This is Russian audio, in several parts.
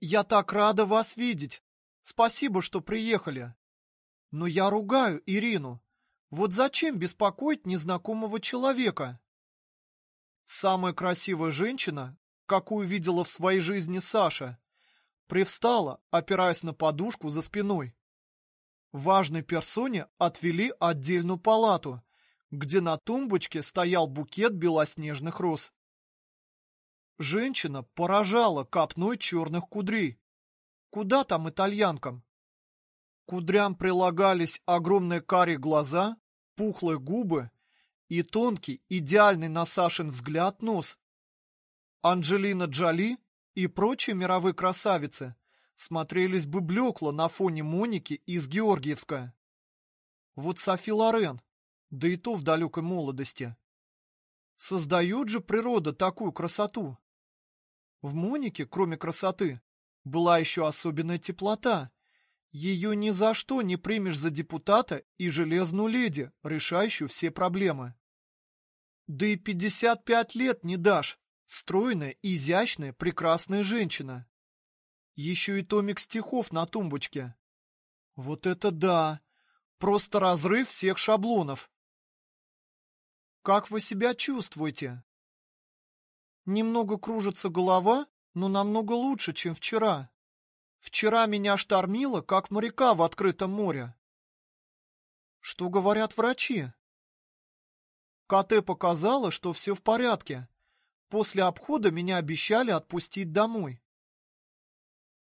Я так рада вас видеть. Спасибо, что приехали. Но я ругаю Ирину. Вот зачем беспокоить незнакомого человека? Самая красивая женщина, какую видела в своей жизни Саша, привстала, опираясь на подушку за спиной. Важной персоне отвели отдельную палату, где на тумбочке стоял букет белоснежных роз. Женщина поражала копной черных кудрей. Куда там итальянкам? кудрям прилагались огромные карие глаза, пухлые губы и тонкий, идеальный на Сашин взгляд нос. Анджелина Джоли и прочие мировые красавицы смотрелись бы блекло на фоне Моники из Георгиевска. Вот Софи Лорен, да и то в далекой молодости. Создает же природа такую красоту. В Монике, кроме красоты, была еще особенная теплота. Ее ни за что не примешь за депутата и железную леди, решающую все проблемы. Да и 55 лет не дашь. Стройная, изящная, прекрасная женщина. Еще и томик стихов на тумбочке. Вот это да! Просто разрыв всех шаблонов. Как вы себя чувствуете? Немного кружится голова, но намного лучше, чем вчера. Вчера меня штормило, как моряка в открытом море. Что говорят врачи? КТ показало, что все в порядке. После обхода меня обещали отпустить домой.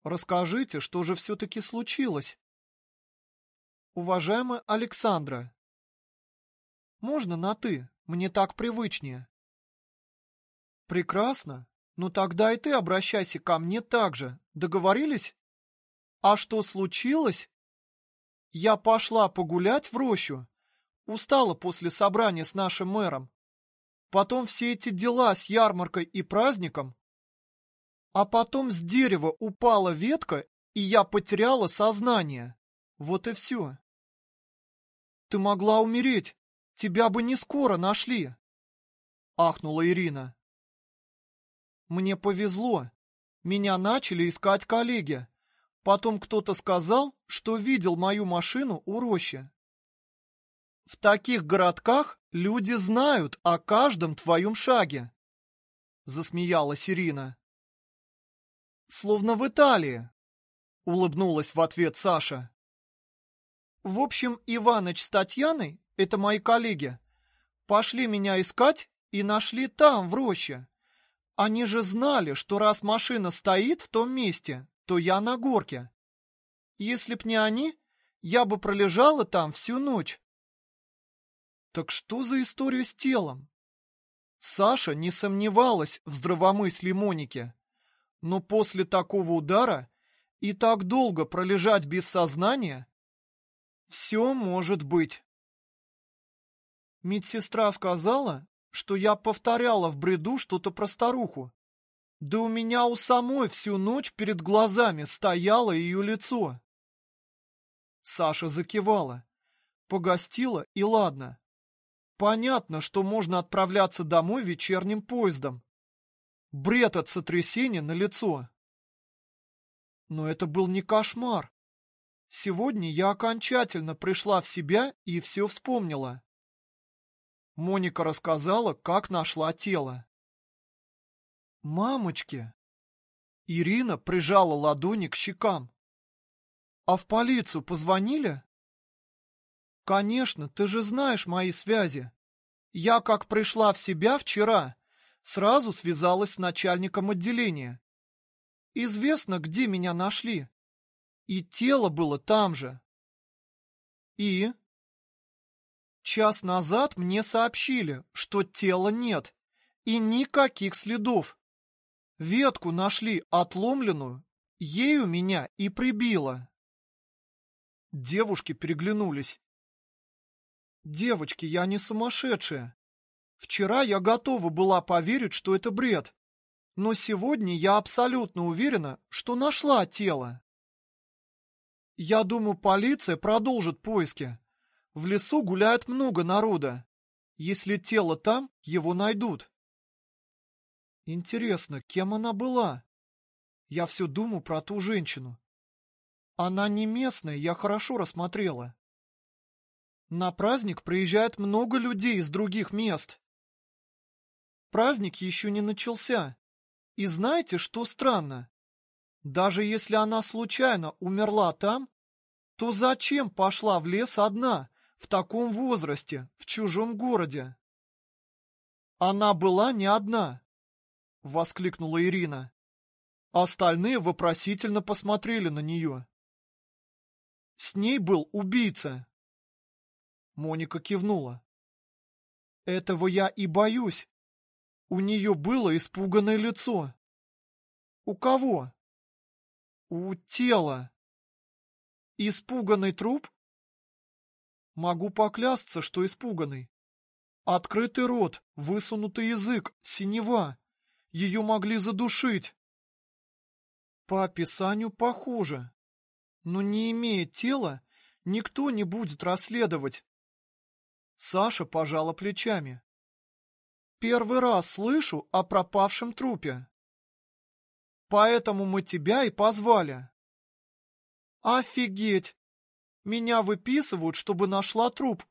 Расскажите, что же все-таки случилось? Уважаемая Александра, можно на «ты», мне так привычнее. Прекрасно. Ну тогда и ты обращайся ко мне так же. Договорились? А что случилось? Я пошла погулять в рощу. Устала после собрания с нашим мэром. Потом все эти дела с ярмаркой и праздником. А потом с дерева упала ветка, и я потеряла сознание. Вот и все. Ты могла умереть. Тебя бы не скоро нашли. Ахнула Ирина. Мне повезло. Меня начали искать коллеги. Потом кто-то сказал, что видел мою машину у рощи. В таких городках люди знают о каждом твоем шаге. Засмеялась Ирина. Словно в Италии. Улыбнулась в ответ Саша. В общем, Иваныч с Татьяной, это мои коллеги, пошли меня искать и нашли там, в роще. Они же знали, что раз машина стоит в том месте, то я на горке. Если б не они, я бы пролежала там всю ночь. Так что за история с телом? Саша не сомневалась в здравомыслии Моники. Но после такого удара и так долго пролежать без сознания все может быть. Медсестра сказала, что я повторяла в бреду что-то про старуху. Да у меня у самой всю ночь перед глазами стояло ее лицо. Саша закивала. Погостила и ладно. Понятно, что можно отправляться домой вечерним поездом. Бред от сотрясения на лицо. Но это был не кошмар. Сегодня я окончательно пришла в себя и все вспомнила. Моника рассказала, как нашла тело. «Мамочки!» Ирина прижала ладони к щекам. «А в полицию позвонили?» «Конечно, ты же знаешь мои связи. Я, как пришла в себя вчера, сразу связалась с начальником отделения. Известно, где меня нашли. И тело было там же. И Час назад мне сообщили, что тела нет и никаких следов. Ветку нашли отломленную, ею меня и прибило. Девушки переглянулись. Девочки, я не сумасшедшая. Вчера я готова была поверить, что это бред. Но сегодня я абсолютно уверена, что нашла тело. Я думаю, полиция продолжит поиски. В лесу гуляет много народа. Если тело там, его найдут. Интересно, кем она была? Я все думаю про ту женщину. Она не местная, я хорошо рассмотрела. На праздник приезжает много людей из других мест. Праздник еще не начался. И знаете, что странно? Даже если она случайно умерла там, то зачем пошла в лес одна, в таком возрасте, в чужом городе? Она была не одна, воскликнула Ирина. Остальные вопросительно посмотрели на нее. С ней был убийца. Моника кивнула. Этого я и боюсь. У нее было испуганное лицо. У кого? У тела. Испуганный труп? Могу поклясться, что испуганный. Открытый рот, высунутый язык, синева. Ее могли задушить. По описанию похоже. Но не имея тела, никто не будет расследовать. Саша пожала плечами. Первый раз слышу о пропавшем трупе. Поэтому мы тебя и позвали. Офигеть! Меня выписывают, чтобы нашла труп.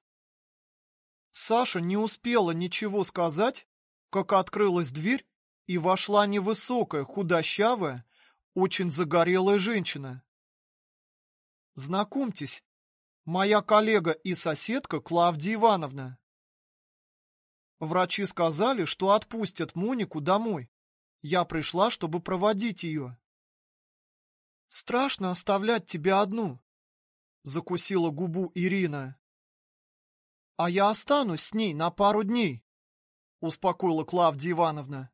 Саша не успела ничего сказать, как открылась дверь, и вошла невысокая, худощавая, очень загорелая женщина. Знакомьтесь, моя коллега и соседка Клавдия Ивановна. Врачи сказали, что отпустят Монику домой. Я пришла, чтобы проводить ее. Страшно оставлять тебя одну, закусила губу Ирина. А я останусь с ней на пару дней, успокоила Клавдия Ивановна.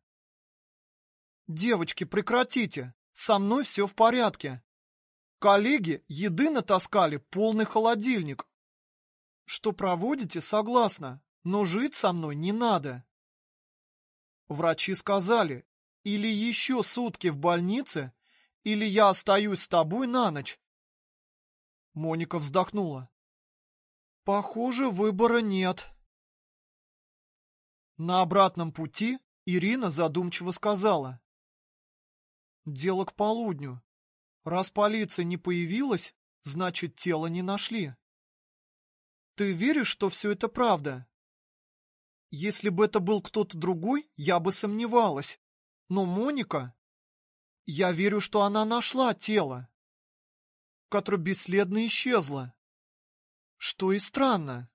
Девочки, прекратите. Со мной все в порядке. Коллеги еды натаскали полный холодильник. Что проводите, согласна, но жить со мной не надо. Врачи сказали, или еще сутки в больнице, или я остаюсь с тобой на ночь. Моника вздохнула. Похоже, выбора нет. На обратном пути Ирина задумчиво сказала. Дело к полудню. Раз полиция не появилась, значит, тело не нашли. Ты веришь, что все это правда? Если бы это был кто-то другой, я бы сомневалась. Но Моника... Я верю, что она нашла тело, которое бесследно исчезло. Что и странно.